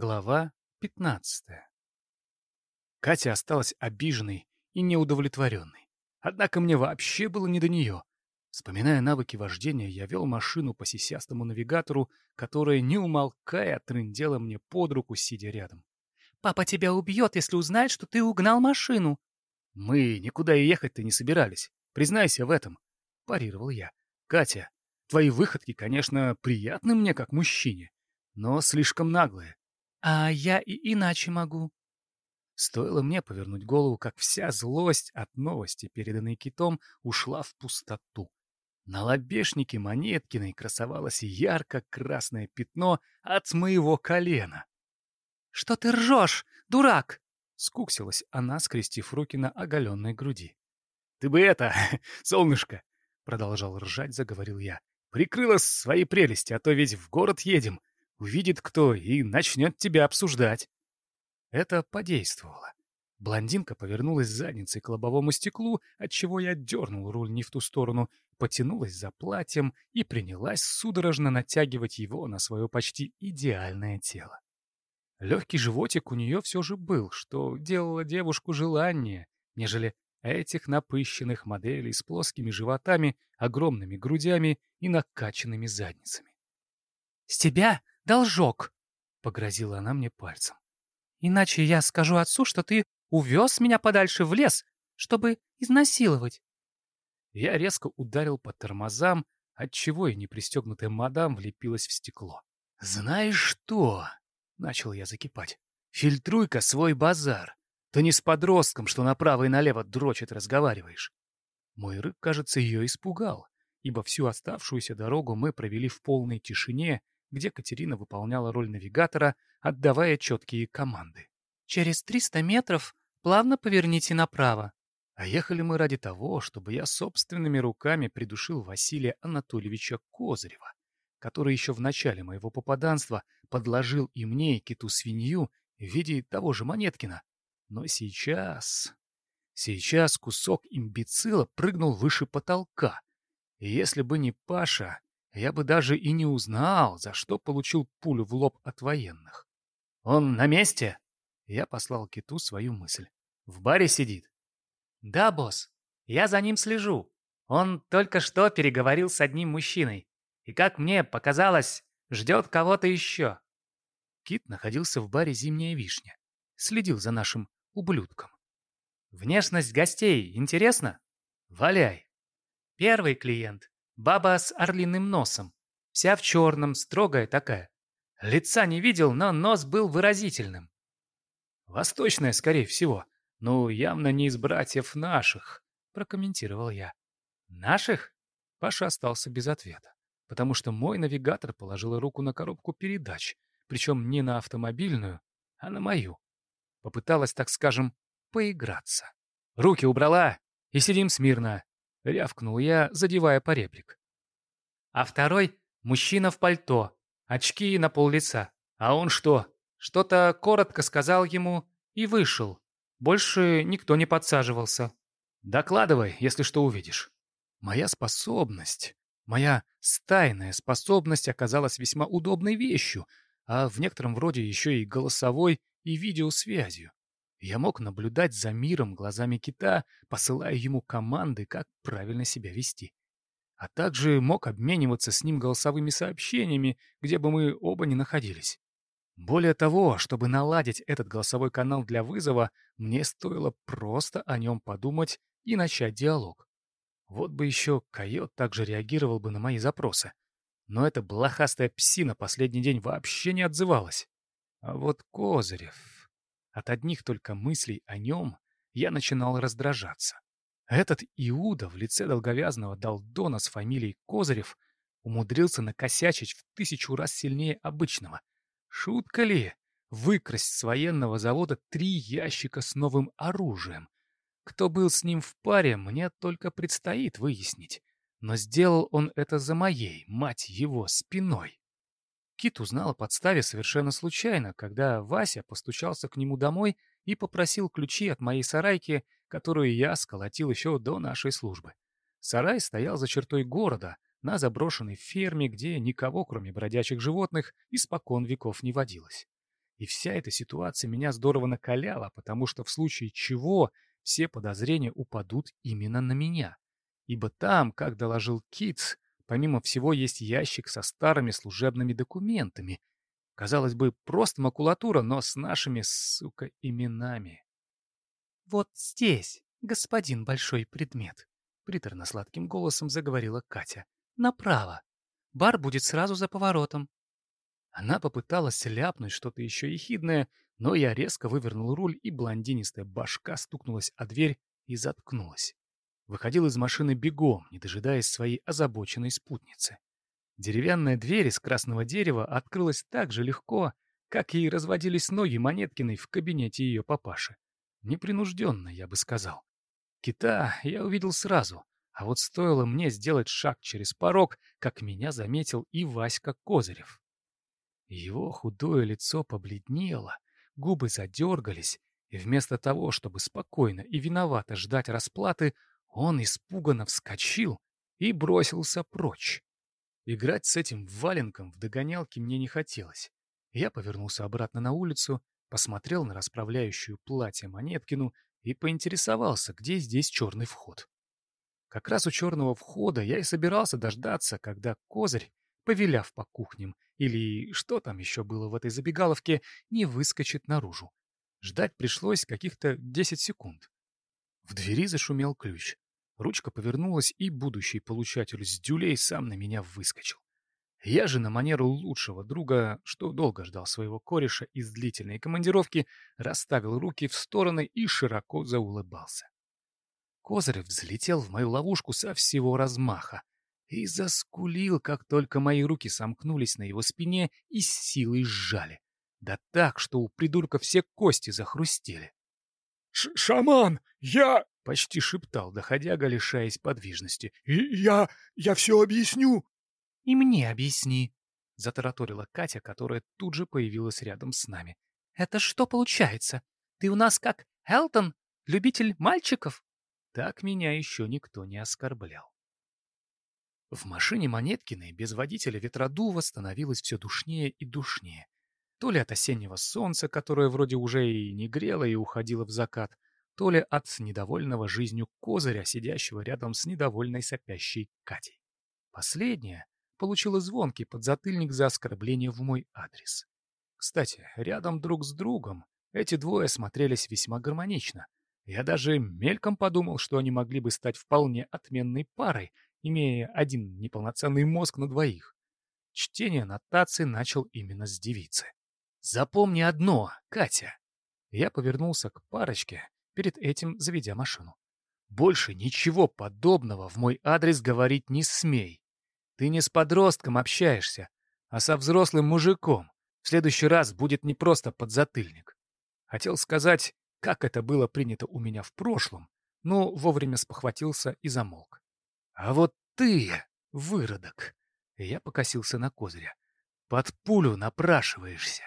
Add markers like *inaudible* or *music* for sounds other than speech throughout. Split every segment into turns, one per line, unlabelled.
Глава 15 Катя осталась обиженной и неудовлетворенной. Однако мне вообще было не до нее. Вспоминая навыки вождения, я вел машину по сисястому навигатору, которая, не умолкая, трындела мне под руку, сидя рядом.
«Папа тебя убьет, если узнает, что ты угнал машину!»
«Мы никуда и ехать-то не собирались. Признайся в этом», — парировал я. «Катя, твои выходки, конечно, приятны мне как мужчине, но слишком наглые.
А я и иначе могу.
Стоило мне повернуть голову, как вся злость от новости, переданной китом, ушла в пустоту. На лобешнике Монеткиной красовалось ярко-красное пятно от моего колена.
«Что ты ржешь, дурак?»
— скуксилась она, скрестив руки на оголенной груди. «Ты бы это, *laughs* солнышко!» — продолжал ржать, заговорил я. «Прикрыла свои прелести, а то ведь в город едем. Увидит кто и начнет тебя обсуждать. Это подействовало. Блондинка повернулась задницей к лобовому стеклу, отчего я дернул руль не в ту сторону, потянулась за платьем и принялась судорожно натягивать его на свое почти идеальное тело. Легкий животик у нее все же был, что делало девушку желаннее, нежели этих напыщенных моделей с плоскими животами, огромными грудями и накачанными задницами.
«С тебя должок!» — погрозила она мне пальцем. «Иначе я скажу отцу, что ты увез меня подальше в лес, чтобы изнасиловать».
Я резко ударил по тормозам, отчего и непристегнутая мадам влепилась в стекло. «Знаешь что?» — начал я закипать. «Фильтруй-ка свой базар. Ты не с подростком, что направо и налево дрочит разговариваешь». Мой рык, кажется, ее испугал, ибо всю оставшуюся дорогу мы провели в полной тишине где Катерина выполняла роль навигатора, отдавая четкие команды.
«Через 300 метров плавно поверните направо».
А ехали мы ради того, чтобы я собственными руками придушил Василия Анатольевича Козырева, который еще в начале моего попаданства подложил и мне, и киту-свинью в виде того же Монеткина. Но сейчас... Сейчас кусок имбецила прыгнул выше потолка. И если бы не Паша, я бы даже и не узнал, за что получил пулю в лоб от военных. «Он на месте?» Я послал киту свою мысль. «В баре сидит?»
«Да, босс. Я за ним слежу. Он только что переговорил с одним мужчиной. И, как мне показалось, ждет кого-то еще».
Кит находился в баре «Зимняя вишня». Следил за нашим ублюдком.
«Внешность гостей интересна?»
«Валяй».
«Первый клиент Баба с орлиным носом. Вся в черном, строгая такая. Лица не видел, но нос был выразительным.
«Восточная, скорее всего. Ну, явно не из братьев наших», — прокомментировал я.
«Наших?»
Паша остался без ответа, потому что мой навигатор положил руку на коробку передач, причем не на автомобильную, а на мою. Попыталась, так скажем, поиграться. «Руки убрала и сидим смирно. — рявкнул я, задевая по реплик.
А второй — мужчина в пальто, очки на пол лица. А он что? Что-то коротко сказал ему и вышел. Больше никто не подсаживался.
«Докладывай, если что увидишь». Моя способность, моя стайная способность оказалась весьма удобной вещью, а в некотором роде еще и голосовой и видеосвязью. Я мог наблюдать за миром глазами кита, посылая ему команды, как правильно себя вести. А также мог обмениваться с ним голосовыми сообщениями, где бы мы оба ни находились. Более того, чтобы наладить этот голосовой канал для вызова, мне стоило просто о нем подумать и начать диалог. Вот бы еще койот также реагировал бы на мои запросы. Но эта блохастая псина последний день вообще не отзывалась. А вот Козырев... От одних только мыслей о нем я начинал раздражаться. Этот Иуда в лице долговязного долдона с фамилией Козырев умудрился накосячить в тысячу раз сильнее обычного. Шутка ли? Выкрасть с военного завода три ящика с новым оружием. Кто был с ним в паре, мне только предстоит выяснить. Но сделал он это за моей, мать его, спиной. Кит узнал о подставе совершенно случайно, когда Вася постучался к нему домой и попросил ключи от моей сарайки, которую я сколотил еще до нашей службы. Сарай стоял за чертой города, на заброшенной ферме, где никого, кроме бродячих животных, испокон веков не водилось. И вся эта ситуация меня здорово накаляла, потому что в случае чего все подозрения упадут именно на меня. Ибо там, как доложил Китс, помимо всего есть ящик со старыми служебными документами. Казалось бы, просто макулатура, но с нашими, сука, именами.
«Вот здесь, господин большой предмет», — приторно-сладким голосом заговорила Катя. «Направо. Бар будет сразу за поворотом».
Она попыталась ляпнуть что-то еще ехидное, но я резко вывернул руль, и блондинистая башка стукнулась о дверь и заткнулась. Выходил из машины бегом, не дожидаясь своей озабоченной спутницы. Деревянная дверь из красного дерева открылась так же легко, как и разводились ноги Монеткиной в кабинете ее папаши. Непринужденно, я бы сказал. Кита я увидел сразу, а вот стоило мне сделать шаг через порог, как меня заметил и Васька Козырев. Его худое лицо побледнело, Губы задергались, и вместо того, чтобы спокойно и виновато ждать расплаты, он испуганно вскочил и бросился прочь. Играть с этим валенком в догонялке мне не хотелось. Я повернулся обратно на улицу, посмотрел на расправляющую платье Монеткину и поинтересовался, где здесь черный вход. Как раз у черного входа я и собирался дождаться, когда козырь повеляв по кухням, или что там еще было в этой забегаловке, не выскочит наружу. Ждать пришлось каких-то 10 секунд. В двери зашумел ключ. Ручка повернулась, и будущий получатель с дюлей сам на меня выскочил. Я же на манеру лучшего друга, что долго ждал своего кореша из длительной командировки, расставил руки в стороны и широко заулыбался. Козырев взлетел в мою ловушку со всего размаха, и заскулил, как только мои руки сомкнулись на его спине и с силой сжали. Да так, что у придурка все кости захрустели.
Ш «Шаман, я...»
— почти шептал, доходяга, лишаясь подвижности.
«Я... я все объясню!»
«И мне объясни!»
— затараторила Катя, которая тут же появилась рядом с нами.
«Это что получается? Ты у нас как Элтон, любитель мальчиков?»
Так меня еще никто не оскорблял. В машине Монеткиной без водителя ветродува становилось все душнее и душнее. То ли от осеннего солнца, которое вроде уже и не грело и уходило в закат, то ли от недовольного жизнью козыря, сидящего рядом с недовольной сопящей Катей. Последняя получила звонкий подзатыльник за оскорбление в мой адрес. Кстати, рядом друг с другом эти двое смотрелись весьма гармонично. Я даже мельком подумал, что они могли бы стать вполне отменной парой, имея один неполноценный мозг на двоих. Чтение нотации начал именно с девицы. «Запомни одно, Катя!» Я повернулся к парочке, перед этим заведя машину. «Больше ничего подобного в мой адрес говорить не смей. Ты не с подростком общаешься, а со взрослым мужиком. В следующий раз будет не просто подзатыльник. Хотел сказать, как это было принято у меня в прошлом, но вовремя спохватился и замолк. А вот ты, выродок, я покосился на козыря, под пулю напрашиваешься.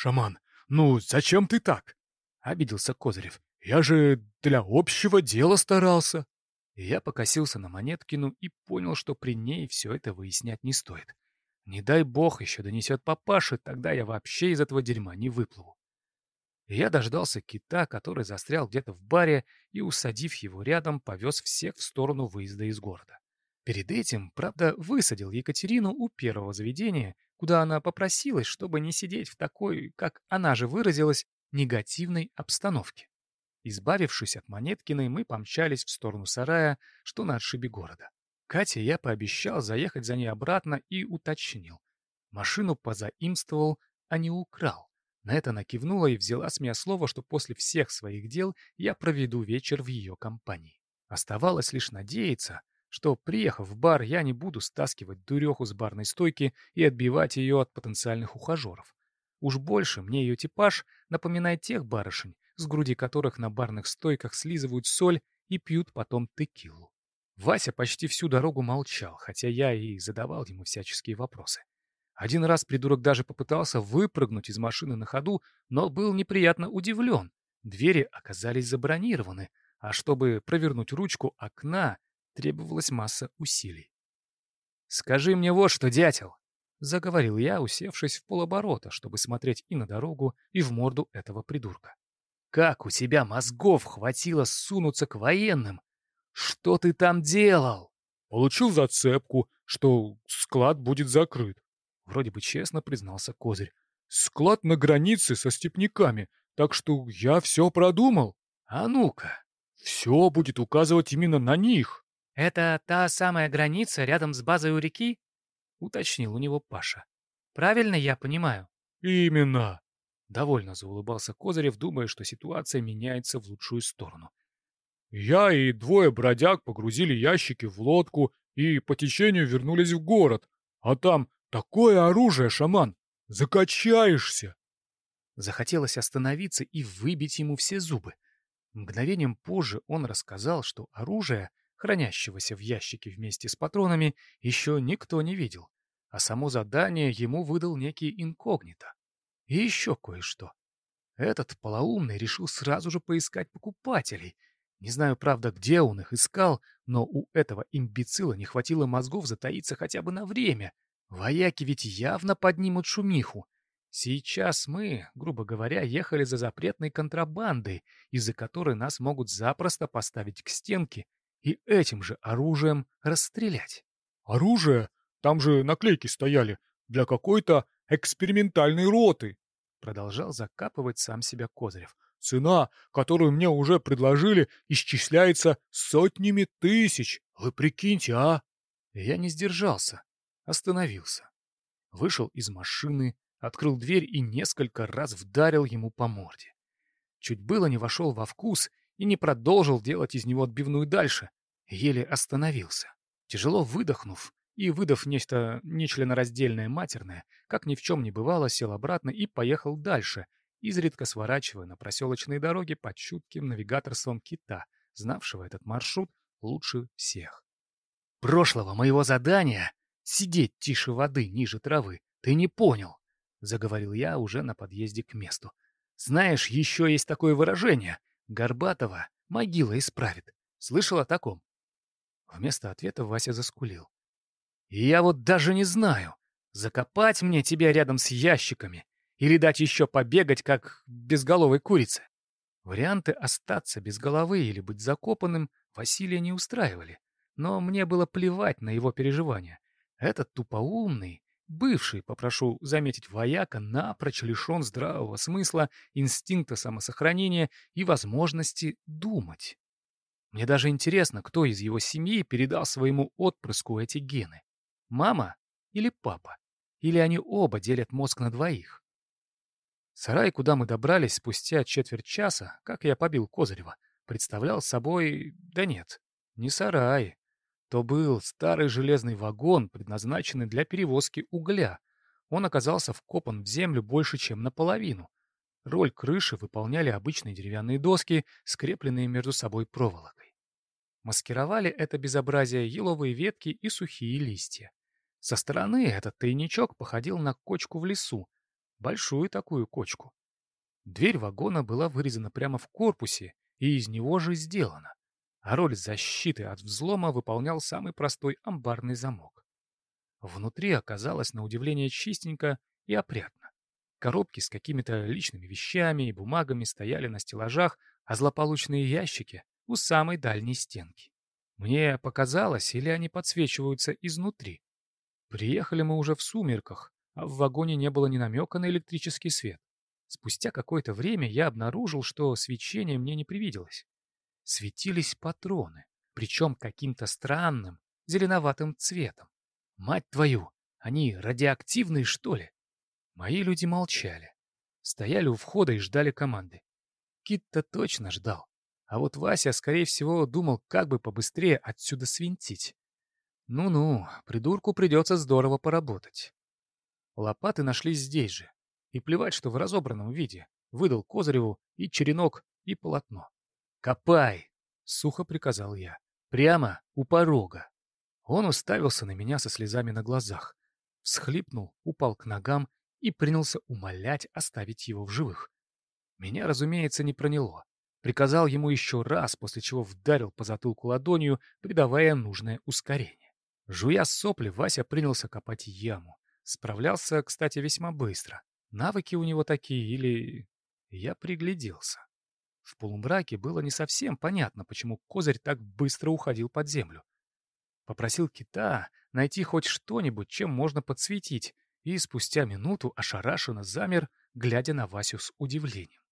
Шаман, ну зачем ты так?
Обиделся Козырев.
Я же для общего дела старался.
Я покосился на Монеткину и понял, что при ней все это выяснять не стоит. Не дай бог еще донесет папаше, тогда я вообще из этого дерьма не выплыву я дождался кита, который застрял где-то в баре, и, усадив его рядом, повез всех в сторону выезда из города. Перед этим, правда, высадил Екатерину у первого заведения, куда она попросилась, чтобы не сидеть в такой, как она же выразилась, негативной обстановке. Избавившись от Монеткиной, мы помчались в сторону сарая, что на отшибе города. Кате я пообещал заехать за ней обратно и уточнил. Машину позаимствовал, а не украл. На это она кивнула и взяла с меня слово, что после всех своих дел я проведу вечер в ее компании. Оставалось лишь надеяться, что, приехав в бар, я не буду стаскивать дуреху с барной стойки и отбивать ее от потенциальных ухажеров. Уж больше мне ее типаж напоминает тех барышень, с груди которых на барных стойках слизывают соль и пьют потом текилу. Вася почти всю дорогу молчал, хотя я и задавал ему всяческие вопросы. Один раз придурок даже попытался выпрыгнуть из машины на ходу, но был неприятно удивлен. Двери оказались забронированы, а чтобы провернуть ручку окна, требовалась масса усилий. «Скажи мне вот что, дятел!» — заговорил я, усевшись в полоборота, чтобы смотреть и на дорогу, и в морду этого придурка. «Как у тебя мозгов хватило сунуться к военным? Что ты там делал?»
«Получил зацепку, что склад будет закрыт», —
вроде бы честно признался Козырь.
«Склад на границе со степняками, так что я все продумал».
«А ну-ка!»
«Все будет указывать именно на них».
«Это та самая граница рядом с базой у реки?» — уточнил у него Паша. «Правильно я понимаю?»
«Именно!»
Довольно заулыбался Козырев, думая, что ситуация меняется в лучшую сторону.
«Я и двое бродяг погрузили ящики в лодку и по течению вернулись в город. А там такое оружие, шаман! Закачаешься!»
Захотелось остановиться и выбить ему все зубы. Мгновением позже он рассказал, что оружие хранящегося в ящике вместе с патронами, еще никто не видел, а само задание ему выдал некий инкогнито. И еще кое-что. Этот полоумный решил сразу же поискать покупателей. Не знаю, правда, где он их искал, но у этого имбецила не хватило мозгов затаиться хотя бы на время. Вояки ведь явно поднимут шумиху. Сейчас мы, грубо говоря, ехали за запретной контрабандой, из-за которой нас могут запросто поставить к стенке и этим же оружием расстрелять.
«Оружие? Там же наклейки стояли. Для какой-то экспериментальной роты!»
Продолжал закапывать сам себя Козырев.
«Цена, которую мне уже предложили, исчисляется сотнями тысяч. Вы прикиньте, а!»
Я не сдержался. Остановился. Вышел из машины, открыл дверь и несколько раз вдарил ему по морде. Чуть было не вошел во вкус и не продолжил делать из него отбивную дальше, еле остановился. Тяжело выдохнув и выдав нечто нечленораздельное матерное, как ни в чем не бывало, сел обратно и поехал дальше, изредка сворачивая на проселочные дороги под чутким навигаторством кита, знавшего этот маршрут лучше всех. «Прошлого моего задания — сидеть тише воды, ниже травы, ты не понял», — заговорил я уже на подъезде к месту. «Знаешь, еще есть такое выражение Горбатова могила исправит. Слышал о таком? Вместо ответа Вася заскулил. И я вот даже не знаю, закопать мне тебя рядом с ящиками или дать еще побегать, как безголовой курице. Варианты остаться без головы или быть закопанным Василия не устраивали, но мне было плевать на его переживания. Этот тупоумный, Бывший, попрошу заметить, вояка напрочь лишен здравого смысла, инстинкта самосохранения и возможности думать. Мне даже интересно, кто из его семьи передал своему отпрыску эти гены. Мама или папа? Или они оба делят мозг на двоих? Сарай, куда мы добрались спустя четверть часа, как я побил Козырева, представлял собой... Да нет, не сарай, то был старый железный вагон, предназначенный для перевозки угля. Он оказался вкопан в землю больше, чем наполовину. Роль крыши выполняли обычные деревянные доски, скрепленные между собой проволокой. Маскировали это безобразие еловые ветки и сухие листья. Со стороны этот тайничок походил на кочку в лесу, большую такую кочку. Дверь вагона была вырезана прямо в корпусе и из него же сделана роль защиты от взлома выполнял самый простой амбарный замок. Внутри оказалось на удивление чистенько и опрятно. Коробки с какими-то личными вещами и бумагами стояли на стеллажах, а злополучные ящики — у самой дальней стенки. Мне показалось, или они подсвечиваются изнутри. Приехали мы уже в сумерках, а в вагоне не было ни намека на электрический свет. Спустя какое-то время я обнаружил, что свечение мне не привиделось светились патроны, причем каким-то странным, зеленоватым цветом. Мать твою, они радиоактивные, что ли? Мои люди молчали. Стояли у входа и ждали команды. Кит-то точно ждал. А вот Вася, скорее всего, думал, как бы побыстрее отсюда свинтить. Ну-ну, придурку придется здорово поработать. Лопаты нашлись здесь же. И плевать, что в разобранном виде. Выдал Козыреву и черенок, и полотно. «Копай!» — сухо приказал я. «Прямо у порога». Он уставился на меня со слезами на глазах, всхлипнул, упал к ногам и принялся умолять оставить его в живых. Меня, разумеется, не проняло. Приказал ему еще раз, после чего вдарил по затылку ладонью, придавая нужное ускорение. Жуя сопли, Вася принялся копать яму. Справлялся, кстати, весьма быстро. Навыки у него такие или... Я пригляделся. В полумраке было не совсем понятно, почему козырь так быстро уходил под землю. Попросил кита найти хоть что-нибудь, чем можно подсветить, и спустя минуту ошарашенно замер, глядя на Васю с удивлением.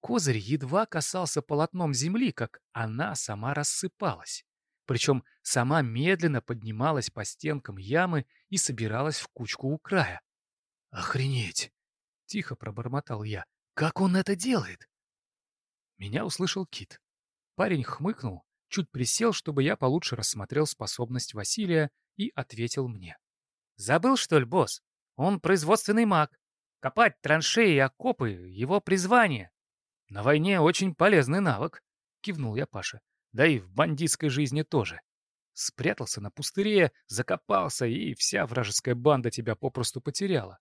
Козырь едва касался полотном земли, как она сама рассыпалась. Причем сама медленно поднималась по стенкам ямы и собиралась в кучку у края. «Охренеть!» — тихо пробормотал я. «Как он это делает?» Меня услышал Кит. Парень хмыкнул, чуть присел, чтобы я получше рассмотрел способность Василия, и ответил мне. «Забыл, что ли, босс? Он производственный маг. Копать траншеи и окопы — его призвание. На войне очень полезный навык», — кивнул я Паше. «Да и в бандитской жизни тоже. Спрятался на пустыре, закопался, и вся вражеская банда тебя попросту потеряла».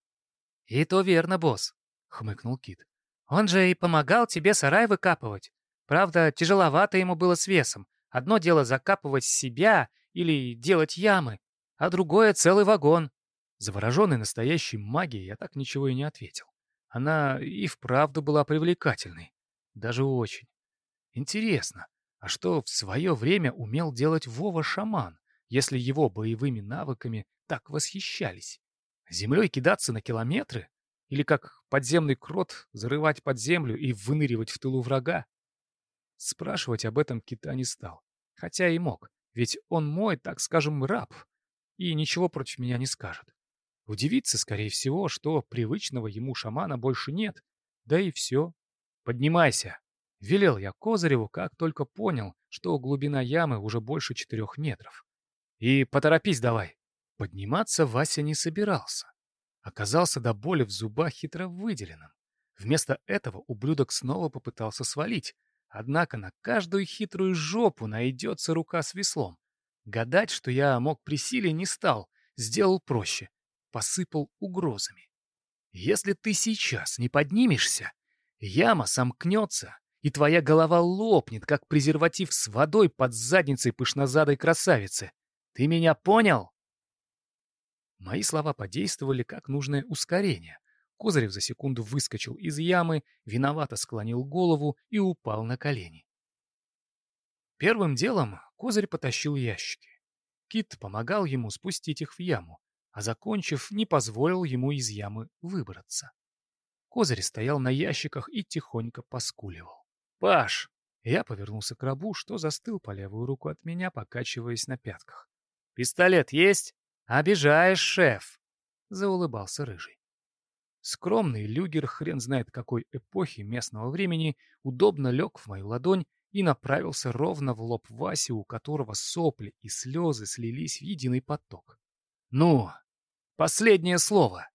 «И то верно, босс», — хмыкнул Кит. «Он же и помогал тебе сарай выкапывать. Правда, тяжеловато ему было с весом. Одно дело закапывать себя или делать ямы, а другое — целый вагон. Завороженный настоящей магией, я так ничего и не ответил. Она и вправду была привлекательной. Даже очень. Интересно, а что в свое время умел делать Вова-шаман, если его боевыми навыками так восхищались? Землей кидаться на километры? Или как подземный крот зарывать под землю и выныривать в тылу врага? Спрашивать об этом кита не стал. Хотя и мог, ведь он мой, так скажем, раб, и ничего против меня не скажет. Удивится, скорее всего, что привычного ему шамана больше нет. Да и все. Поднимайся. Велел я Козыреву, как только понял, что глубина ямы уже больше четырех метров. И поторопись давай. Подниматься Вася не собирался. Оказался до боли в зубах хитро выделенным. Вместо этого ублюдок снова попытался свалить, Однако на каждую хитрую жопу найдется рука с веслом. Гадать, что я мог при силе, не стал, сделал проще. Посыпал угрозами. Если ты сейчас не поднимешься, яма сомкнется, и твоя голова лопнет, как презерватив с водой под задницей пышнозадой красавицы. Ты меня понял? Мои слова подействовали как нужное ускорение — Козырев за секунду выскочил из ямы, виновато склонил голову и упал на колени. Первым делом Козырь потащил ящики. Кит помогал ему спустить их в яму, а, закончив, не позволил ему из ямы выбраться. Козырь стоял на ящиках и тихонько поскуливал. «Паш!» Я повернулся к рабу, что застыл по левую руку от меня, покачиваясь на пятках. «Пистолет есть?» «Обижаешь, шеф!» — заулыбался Рыжий. Скромный люгер хрен знает какой эпохи местного времени удобно лег в мою ладонь и направился ровно в лоб Васи, у которого сопли и слезы слились в единый поток. «Ну, последнее слово!»